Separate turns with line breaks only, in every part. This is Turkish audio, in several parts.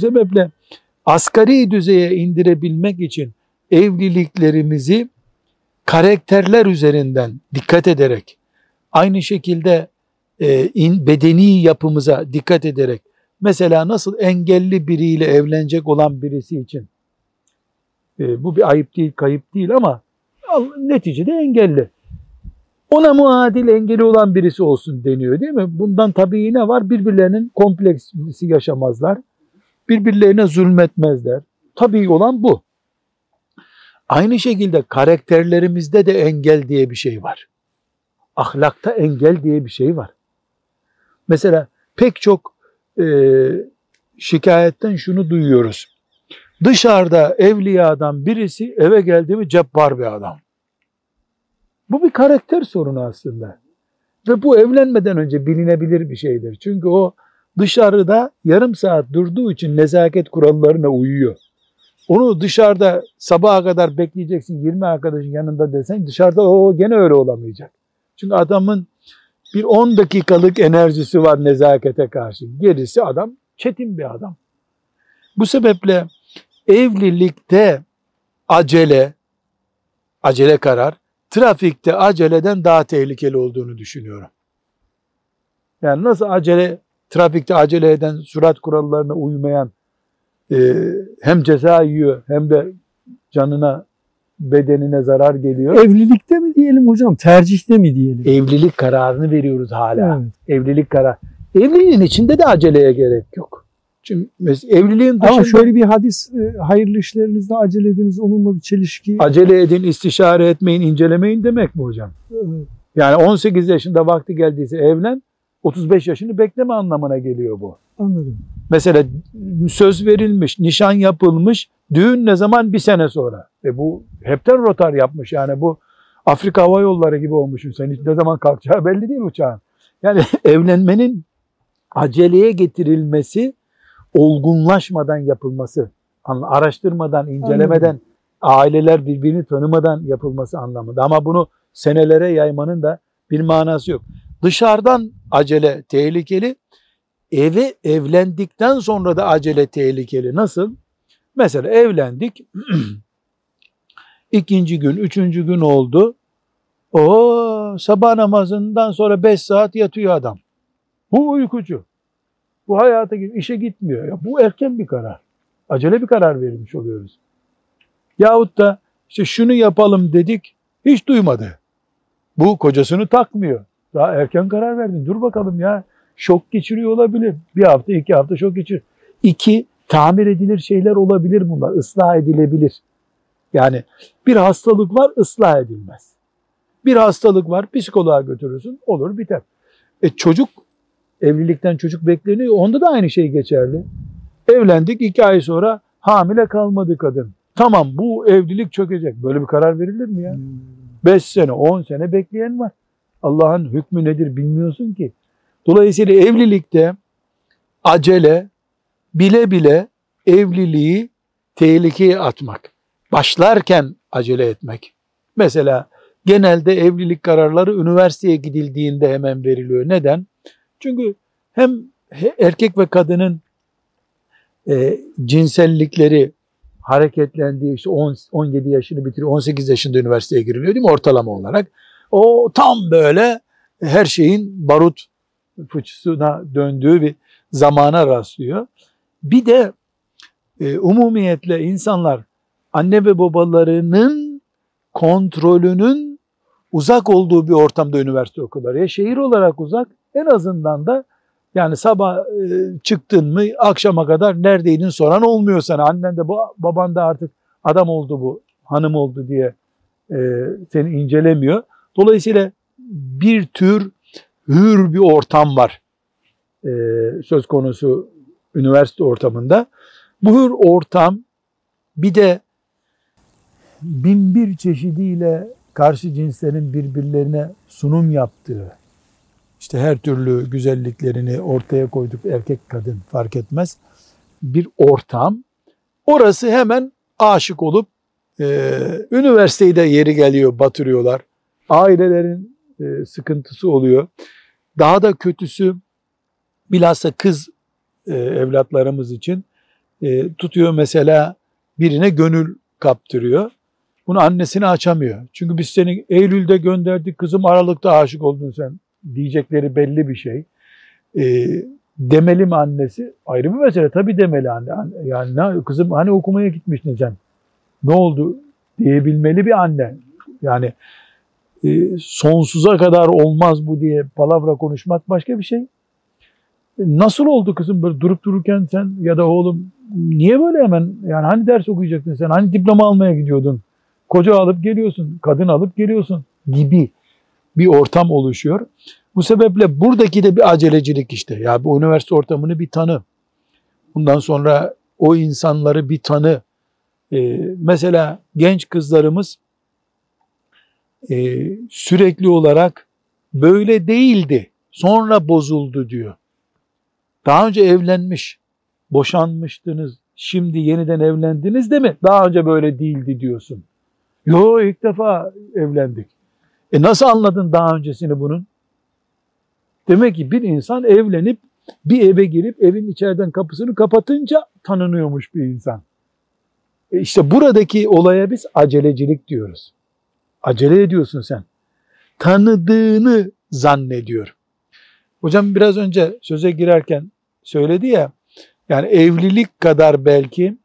Sebeple asgari düzeye indirebilmek için evliliklerimizi karakterler üzerinden dikkat ederek aynı şekilde e, in, bedeni yapımıza dikkat ederek mesela nasıl engelli biriyle evlenecek olan birisi için e, bu bir ayıp değil kayıp değil ama neticede engelli. Ona muadil engeli olan birisi olsun deniyor değil mi? Bundan tabii ne var? Birbirlerinin kompleksi yaşamazlar. Birbirlerine zulmetmezler. Tabii olan bu. Aynı şekilde karakterlerimizde de engel diye bir şey var. Ahlakta engel diye bir şey var. Mesela pek çok e, şikayetten şunu duyuyoruz. Dışarıda evliyadan birisi eve geldi mi cebbar bir adam. Bu bir karakter sorunu aslında. Ve bu evlenmeden önce bilinebilir bir şeydir. Çünkü o dışarıda yarım saat durduğu için nezaket kurallarına uyuyor. Onu dışarıda sabaha kadar bekleyeceksin 20 arkadaşın yanında desen dışarıda o gene öyle olamayacak. Çünkü adamın bir 10 dakikalık enerjisi var nezakete karşı. Gerisi adam çetin bir adam. Bu sebeple evlilikte acele, acele karar, trafikte aceleden daha tehlikeli olduğunu düşünüyorum. Yani nasıl acele, trafikte acele eden, sürat kurallarına uymayan e, hem ceza yiyor hem de canına, bedenine zarar geliyor.
Evlilikte mi diyelim hocam, tercihte mi diyelim?
Evlilik kararını veriyoruz hala. Evet. Evlilik karar. Evliliğin içinde de aceleye gerek yok. Çünkü evliliğin dışında...
Ama şöyle bir hadis, e, hayırlı işlerinizde acele ediniz, onunla bir çelişki...
Acele edin, istişare etmeyin, incelemeyin demek mi hocam? Evet. Yani 18 yaşında vakti geldiyse evlen, 35 yaşını bekleme anlamına geliyor bu.
Anladım.
Mesela söz verilmiş, nişan yapılmış, düğün ne zaman? Bir sene sonra. E bu hepten rotar yapmış yani bu Afrika Hava Yolları gibi olmuşsun sen. Ne zaman kalkacağı belli değil uçağın. Yani evlenmenin aceleye getirilmesi olgunlaşmadan yapılması, araştırmadan, incelemeden, Anladım. aileler birbirini tanımadan yapılması anlamında. Ama bunu senelere yaymanın da bir manası yok. Dışarıdan acele tehlikeli, eve evlendikten sonra da acele tehlikeli. Nasıl? Mesela evlendik, ikinci gün, üçüncü gün oldu. O sabah namazından sonra beş saat yatıyor adam. Bu uykucu. Bu hayata işe gitmiyor. Ya bu erken bir karar. Acele bir karar verilmiş oluyoruz. Yahut da işte şunu yapalım dedik hiç duymadı. Bu kocasını takmıyor. Daha erken karar verdin. Dur bakalım ya. Şok geçiriyor olabilir. Bir hafta, iki hafta şok geçir. İki, tamir edilir şeyler olabilir bunlar. Islah edilebilir. Yani bir hastalık var, ıslah edilmez. Bir hastalık var, psikoloğa götürürsün, olur biter. E çocuk evlilikten çocuk bekleniyor. Onda da aynı şey geçerli. Evlendik iki ay sonra hamile kalmadı kadın. Tamam bu evlilik çökecek. Böyle bir karar verilir mi ya? Hmm. Beş sene, on sene bekleyen var. Allah'ın hükmü nedir bilmiyorsun ki. Dolayısıyla evlilikte acele, bile bile evliliği tehlikeye atmak. Başlarken acele etmek. Mesela genelde evlilik kararları üniversiteye gidildiğinde hemen veriliyor. Neden? Çünkü hem erkek ve kadının e, cinsellikleri hareketlendiği işte 10, 17 yaşını bitiriyor, 18 yaşında üniversiteye giriliyor değil mi ortalama olarak? O tam böyle her şeyin barut fıçısına döndüğü bir zamana rastlıyor. Bir de e, umumiyetle insanlar anne ve babalarının kontrolünün uzak olduğu bir ortamda üniversite okurlar. Ya şehir olarak uzak en azından da yani sabah e, çıktın mı akşama kadar neredeydin soran olmuyor sana. Annen de baban da artık adam oldu bu, hanım oldu diye e, seni incelemiyor. Dolayısıyla bir tür hür bir ortam var e, söz konusu üniversite ortamında. Bu hür ortam bir de bin bir çeşidiyle karşı cinslerin birbirlerine sunum yaptığı, işte her türlü güzelliklerini ortaya koyduk erkek kadın fark etmez bir ortam. Orası hemen aşık olup e, üniversiteyi de yeri geliyor batırıyorlar. Ailelerin e, sıkıntısı oluyor. Daha da kötüsü bilhassa kız e, evlatlarımız için e, tutuyor mesela birine gönül kaptırıyor. Bunu annesine açamıyor. Çünkü biz seni Eylül'de gönderdik kızım Aralık'ta aşık oldun sen diyecekleri belli bir şey. E, demeli mi annesi? Ayrı bir mesele. Tabii demeli anne. Yani ne, kızım hani okumaya gitmiştin sen. Ne oldu diyebilmeli bir anne. Yani sonsuza kadar olmaz bu diye palavra konuşmak başka bir şey. E, nasıl oldu kızım böyle durup dururken sen ya da oğlum niye böyle hemen yani hani ders okuyacaktın sen hani diploma almaya gidiyordun koca alıp geliyorsun kadın alıp geliyorsun gibi bir ortam oluşuyor. Bu sebeple buradaki de bir acelecilik işte. Ya bu üniversite ortamını bir tanı. Bundan sonra o insanları bir tanı. Ee, mesela genç kızlarımız e, sürekli olarak böyle değildi. Sonra bozuldu diyor. Daha önce evlenmiş, boşanmıştınız. Şimdi yeniden evlendiniz de mi? Daha önce böyle değildi diyorsun. Yo ilk defa evlendik. E nasıl anladın daha öncesini bunun? Demek ki bir insan evlenip bir eve girip evin içeriden kapısını kapatınca tanınıyormuş bir insan. E işte buradaki olaya biz acelecilik diyoruz. Acele ediyorsun sen. Tanıdığını zannediyor. Hocam biraz önce söze girerken söyledi ya, yani evlilik kadar belki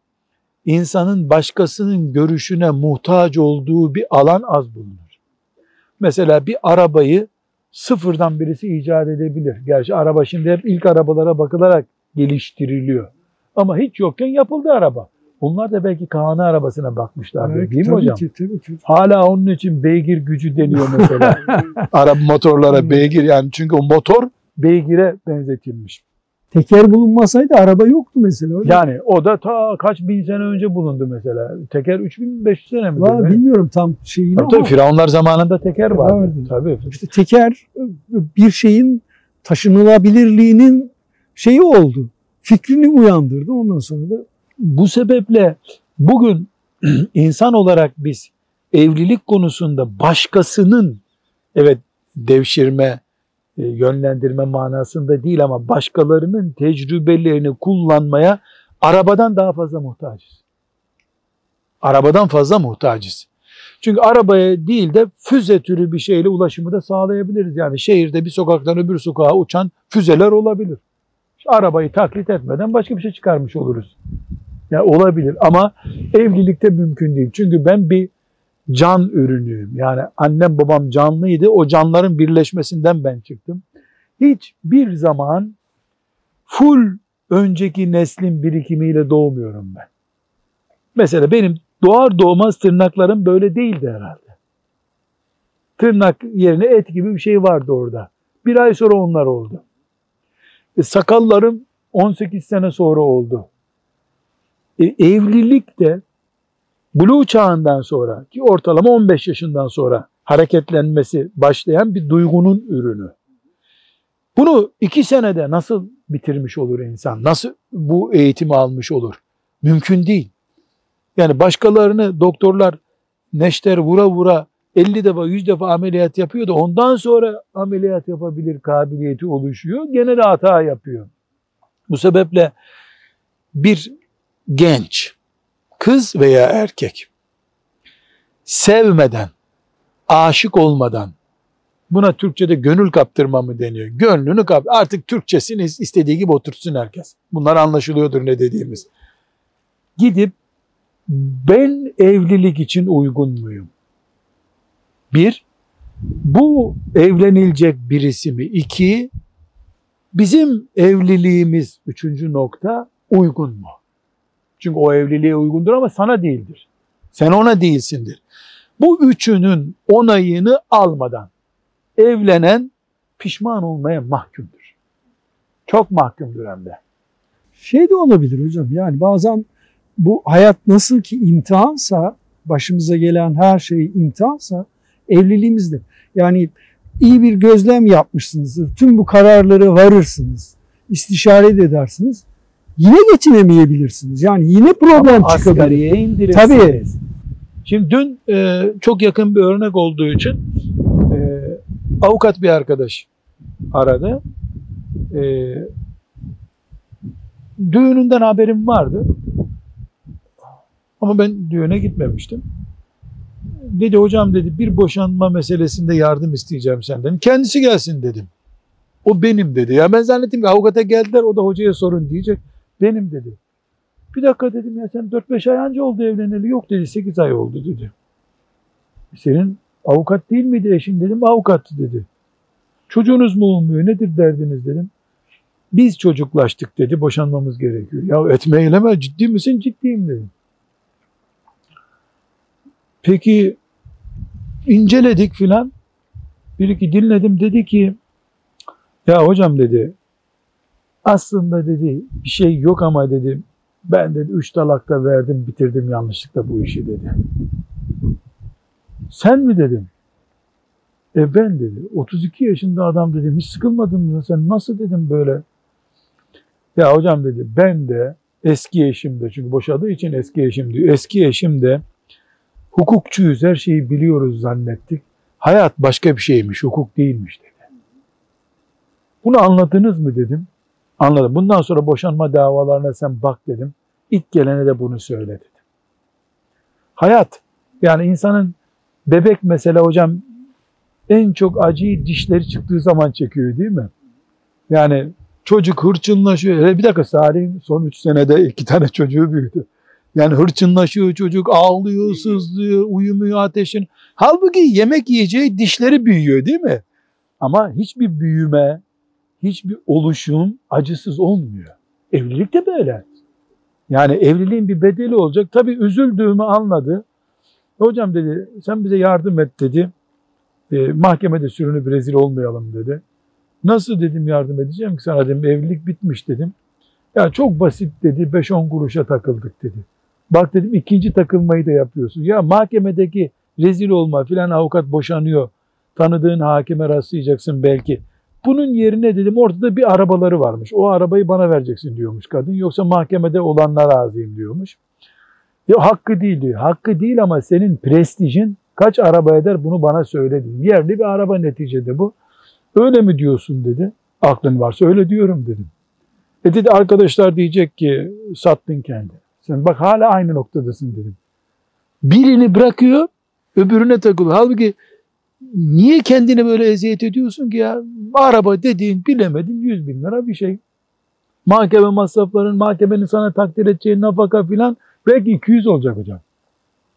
insanın başkasının görüşüne muhtaç olduğu bir alan az bulunur. Mesela bir arabayı sıfırdan birisi icat edebilir. Gerçi araba şimdi hep ilk arabalara bakılarak geliştiriliyor. Ama hiç yokken yapıldı araba. Onlar da belki Kaan'ı arabasına bakmışlar
Evet,
değil mi
tabii
hocam?
Ki, tabii ki.
Hala onun için beygir gücü deniyor mesela. Araba motorlara beygir yani çünkü o motor beygire benzetilmiş.
Teker bulunmasaydı araba yoktu mesela. hocam.
Yani o da ta kaç bin sene önce bulundu mesela. Teker 3500 sene mi?
Var, bilmiyorum tam şeyini
Tabii,
ama
tabii, Firavunlar zamanında teker vardı.
Vardı.
Tabii.
işte teker bir şeyin taşınılabilirliğinin şeyi oldu. Fikrini uyandırdı. Ondan sonra da
Bu sebeple bugün insan olarak biz evlilik konusunda başkasının evet devşirme, e, yönlendirme manasında değil ama başkalarının tecrübelerini kullanmaya arabadan daha fazla muhtacız. Arabadan fazla muhtacız. Çünkü arabaya değil de füze türü bir şeyle ulaşımı da sağlayabiliriz. Yani şehirde bir sokaktan öbür sokağa uçan füzeler olabilir. Arabayı taklit etmeden başka bir şey çıkarmış oluruz. Ya olabilir ama evlilikte mümkün değil. Çünkü ben bir can ürünüyüm. Yani annem babam canlıydı. O canların birleşmesinden ben çıktım. Hiç bir zaman full önceki neslin birikimiyle doğmuyorum ben. Mesela benim doğar doğmaz tırnaklarım böyle değildi herhalde. Tırnak yerine et gibi bir şey vardı orada. Bir ay sonra onlar oldu. E, sakallarım 18 sene sonra oldu. E, evlilik de Blue çağından sonra ki ortalama 15 yaşından sonra hareketlenmesi başlayan bir duygunun ürünü. Bunu iki senede nasıl bitirmiş olur insan? Nasıl bu eğitimi almış olur? Mümkün değil. Yani başkalarını doktorlar neşter vura vura 50 defa 100 defa ameliyat yapıyor da ondan sonra ameliyat yapabilir kabiliyeti oluşuyor. Gene de hata yapıyor. Bu sebeple bir genç kız veya erkek sevmeden, aşık olmadan buna Türkçe'de gönül kaptırma mı deniyor? Gönlünü kap artık Türkçesini istediği gibi oturtsun herkes. Bunlar anlaşılıyordur ne dediğimiz. Gidip ben evlilik için uygun muyum? Bir, bu evlenilecek birisi mi? İki, bizim evliliğimiz üçüncü nokta uygun mu? Çünkü o evliliğe uygundur ama sana değildir. Sen ona değilsindir. Bu üçünün onayını almadan evlenen pişman olmaya mahkumdur. Çok mahkumdur hem de.
şey de olabilir hocam. Yani bazen bu hayat nasıl ki imtihansa başımıza gelen her şey imtihansa evliliğimizde yani iyi bir gözlem yapmışsınızdır. Tüm bu kararları varırsınız. istişare de edersiniz. Yine geçinemeyebilirsiniz. Yani yine problem
Ama
çıkabilir.
asgariye indirirsiniz.
Tabii.
Şimdi dün e, çok yakın bir örnek olduğu için e, avukat bir arkadaş aradı. E, düğününden haberim vardı. Ama ben düğüne gitmemiştim. Dedi hocam dedi bir boşanma meselesinde yardım isteyeceğim senden. Kendisi gelsin dedim. O benim dedi. Ya ben zannettim ki avukata geldiler o da hocaya sorun diyecek. Benim dedi. Bir dakika dedim ya sen 4-5 ay önce oldu evleneli. Yok dedi 8 ay oldu dedi. Senin avukat değil miydi eşin dedim. Avukattı dedi. Çocuğunuz mu olmuyor nedir derdiniz dedim. Biz çocuklaştık dedi boşanmamız gerekiyor. Ya etme eyleme ciddi misin ciddiyim dedim. Peki inceledik filan. Bir iki dinledim dedi ki ya hocam dedi aslında dedi bir şey yok ama dedi ben dedi üç talakta verdim bitirdim yanlışlıkla bu işi dedi. Sen mi dedim. E ben dedi 32 yaşında adam dedim hiç sıkılmadın mı sen nasıl dedim böyle. Ya hocam dedi ben de eski eşim de çünkü boşadığı için eski eşim diyor. Eski eşim de hukukçuyuz her şeyi biliyoruz zannettik. Hayat başka bir şeymiş hukuk değilmiş dedi. Bunu anladınız mı dedim. Anladım. Bundan sonra boşanma davalarına sen bak dedim. İlk gelene de bunu söyle dedim. Hayat yani insanın bebek mesela hocam en çok acıyı dişleri çıktığı zaman çekiyor değil mi? Yani çocuk hırçınlaşıyor. Bir dakika Salih'in son üç senede iki tane çocuğu büyüdü. Yani hırçınlaşıyor çocuk, ağlıyor, sızlıyor, uyumuyor ateşin. Halbuki yemek yiyeceği dişleri büyüyor değil mi? Ama hiçbir büyüme, hiçbir oluşum acısız olmuyor. Evlilik de böyle. Yani evliliğin bir bedeli olacak. Tabii üzüldüğümü anladı. Hocam dedi sen bize yardım et dedi. E, mahkemede sürünüp rezil olmayalım dedi. Nasıl dedim yardım edeceğim ki sana dedim evlilik bitmiş dedim. Ya çok basit dedi 5-10 kuruşa takıldık dedi. Bak dedim ikinci takılmayı da yapıyorsun. Ya mahkemedeki rezil olma filan avukat boşanıyor. Tanıdığın hakime rastlayacaksın belki. Bunun yerine dedim ortada bir arabaları varmış. O arabayı bana vereceksin diyormuş kadın. Yoksa mahkemede olanlar razıyım diyormuş. Ya hakkı değil diyor. Hakkı değil ama senin prestijin kaç araba eder bunu bana söyle dedim. Yerli bir araba neticede bu. Öyle mi diyorsun dedi. Aklın varsa öyle diyorum dedim. E dedi arkadaşlar diyecek ki sattın kendini. Sen bak hala aynı noktadasın dedim. Birini bırakıyor öbürüne takılıyor. Halbuki niye kendini böyle eziyet ediyorsun ki ya? Araba dediğin bilemedin 100 bin lira bir şey. Mahkeme masrafların, mahkemenin sana takdir edeceği nafaka filan belki 200 olacak hocam.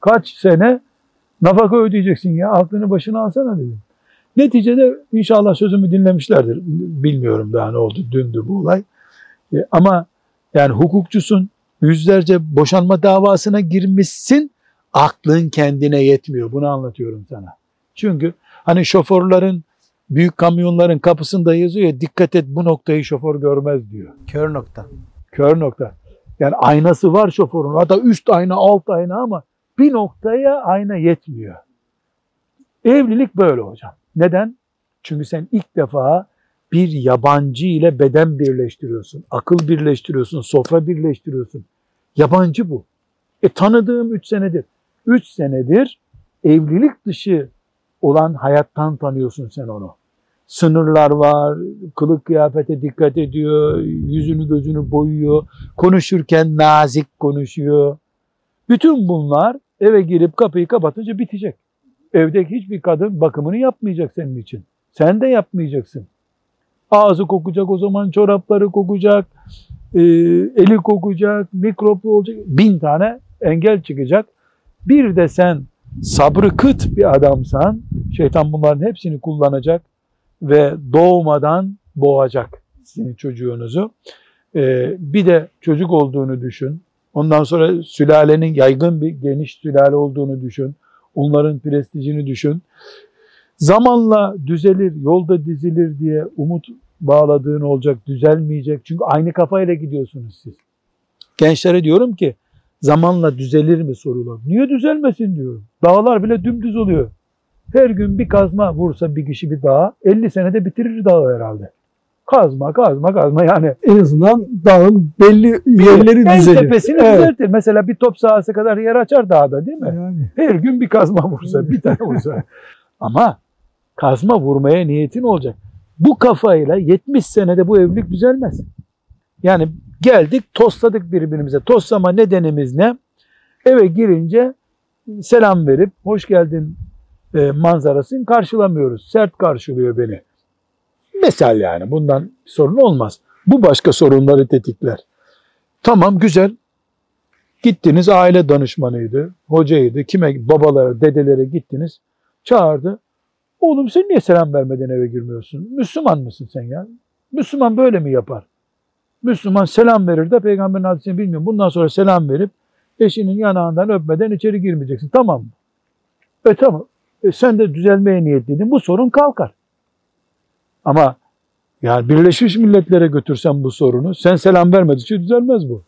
Kaç sene nafaka ödeyeceksin ya aklını başına alsana dedim. Neticede inşallah sözümü dinlemişlerdir. Bilmiyorum daha ne oldu. Dündü bu olay. E, ama yani hukukçusun. Yüzlerce boşanma davasına girmişsin. Aklın kendine yetmiyor. Bunu anlatıyorum sana. Çünkü hani şoförlerin büyük kamyonların kapısında yazıyor ya dikkat et bu noktayı şoför görmez diyor.
Kör nokta.
Kör nokta. Yani aynası var şoförün. Hatta üst ayna alt ayna ama bir noktaya ayna yetmiyor. Evlilik böyle hocam. Neden? Çünkü sen ilk defa bir yabancı ile beden birleştiriyorsun. Akıl birleştiriyorsun. Sofra birleştiriyorsun. Yabancı bu. E tanıdığım üç senedir. Üç senedir evlilik dışı olan hayattan tanıyorsun sen onu. Sınırlar var, kılık kıyafete dikkat ediyor, yüzünü gözünü boyuyor, konuşurken nazik konuşuyor. Bütün bunlar eve girip kapıyı kapatınca bitecek. Evdeki hiçbir kadın bakımını yapmayacak senin için. Sen de yapmayacaksın. Ağzı kokacak o zaman çorapları kokacak, e, eli kokacak, mikroplu olacak. Bin tane engel çıkacak. Bir de sen sabrı kıt bir adamsan şeytan bunların hepsini kullanacak ve doğmadan boğacak sizin çocuğunuzu. Ee, bir de çocuk olduğunu düşün. Ondan sonra sülalenin yaygın bir geniş sülale olduğunu düşün. Onların prestijini düşün. Zamanla düzelir, yolda dizilir diye umut bağladığın olacak, düzelmeyecek. Çünkü aynı kafayla gidiyorsunuz siz. Gençlere diyorum ki zamanla düzelir mi soruyorlar. Niye düzelmesin diyorum. Dağlar bile dümdüz oluyor. Her gün bir kazma vursa bir kişi bir dağa 50 senede bitirir dağı herhalde. Kazma kazma kazma yani.
En azından dağın belli yerleri
en
düzelir.
tepesini
Evet.
düzeltir. Mesela bir top sahası kadar yer açar dağda değil mi?
Yani.
Her gün bir kazma vursa, bir tane vursa. Ama kazma vurmaya niyetin olacak. Bu kafayla 70 senede bu evlilik düzelmez. Yani geldik tosladık birbirimize. Toslama nedenimiz ne? Eve girince selam verip hoş geldin e, manzarasını karşılamıyoruz. Sert karşılıyor beni. Mesel yani bundan sorun olmaz. Bu başka sorunları tetikler. Tamam güzel. Gittiniz aile danışmanıydı, hocaydı, kime babalara, dedelere gittiniz. Çağırdı. Oğlum sen niye selam vermeden eve girmiyorsun? Müslüman mısın sen ya? Müslüman böyle mi yapar? Müslüman selam verir de peygamberin hadisini bilmiyorum. Bundan sonra selam verip eşinin yanağından öpmeden içeri girmeyeceksin. Tamam mı? E tamam. E, sen de düzelmeye niyetliydin. Bu sorun kalkar. Ama yani Birleşmiş Milletler'e götürsen bu sorunu sen selam vermedikçe düzelmez bu.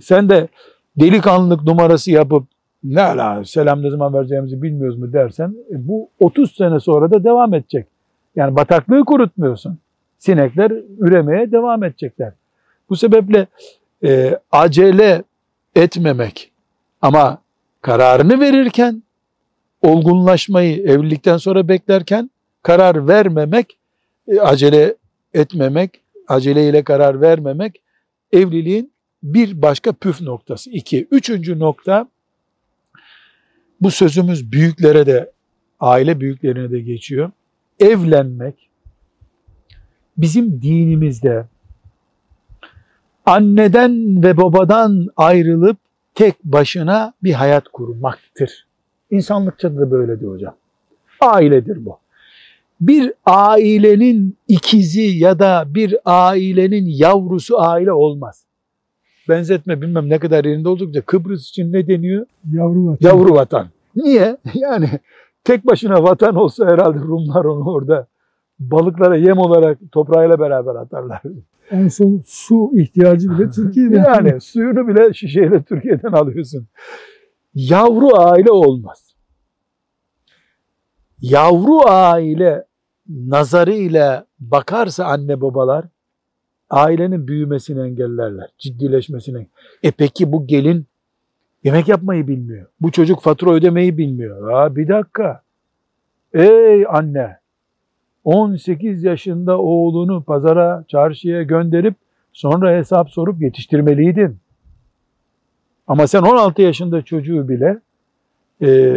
Sen de delikanlılık numarası yapıp ne ala selam ne zaman vereceğimizi bilmiyoruz mu dersen e, bu 30 sene sonra da devam edecek. Yani bataklığı kurutmuyorsun. Sinekler üremeye devam edecekler. Bu sebeple e, acele etmemek ama kararını verirken olgunlaşmayı evlilikten sonra beklerken karar vermemek, e, acele etmemek, aceleyle karar vermemek evliliğin bir başka püf noktası. İki. Üçüncü nokta bu sözümüz büyüklere de aile büyüklerine de geçiyor. Evlenmek bizim dinimizde anneden ve babadan ayrılıp tek başına bir hayat kurmaktır. İnsanlıkça da böyledir hocam. Ailedir bu. Bir ailenin ikizi ya da bir ailenin yavrusu aile olmaz. Benzetme bilmem ne kadar yerinde oldukça Kıbrıs için ne deniyor?
Yavru vatan.
Yavru vatan. Niye? Yani tek başına vatan olsa herhalde Rumlar onu orada balıklara yem olarak toprağıyla beraber atarlar.
En son su ihtiyacı bile Türkiye'de.
Yani suyunu bile şişeyle Türkiye'den alıyorsun. Yavru aile olmaz. Yavru aile nazarıyla bakarsa anne babalar ailenin büyümesini engellerler, ciddileşmesini. E peki bu gelin yemek yapmayı bilmiyor. Bu çocuk fatura ödemeyi bilmiyor. Ha bir dakika. Ey anne 18 yaşında oğlunu pazara, çarşıya gönderip sonra hesap sorup yetiştirmeliydin. Ama sen 16 yaşında çocuğu bile e,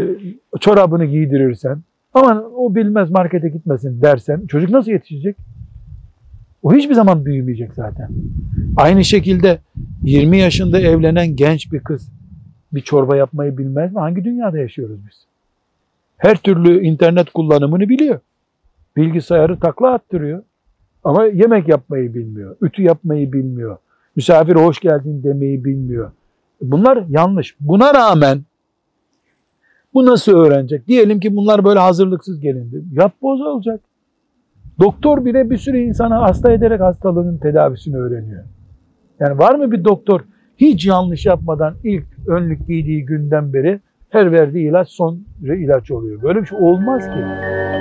çorabını giydirirsen, aman o bilmez markete gitmesin dersen çocuk nasıl yetişecek? O hiçbir zaman büyümeyecek zaten. Aynı şekilde 20 yaşında evlenen genç bir kız bir çorba yapmayı bilmez mi? Hangi dünyada yaşıyoruz biz? Her türlü internet kullanımını biliyor. Bilgisayarı takla attırıyor. Ama yemek yapmayı bilmiyor. Ütü yapmayı bilmiyor. Misafire hoş geldin demeyi bilmiyor. Bunlar yanlış. Buna rağmen bu nasıl öğrenecek? Diyelim ki bunlar böyle hazırlıksız gelindi. Yap boz olacak. Doktor bile bir sürü insanı hasta ederek hastalığının tedavisini öğreniyor. Yani var mı bir doktor hiç yanlış yapmadan ilk önlük giydiği günden beri her verdiği ilaç son ilaç oluyor. Böyle bir şey olmaz ki.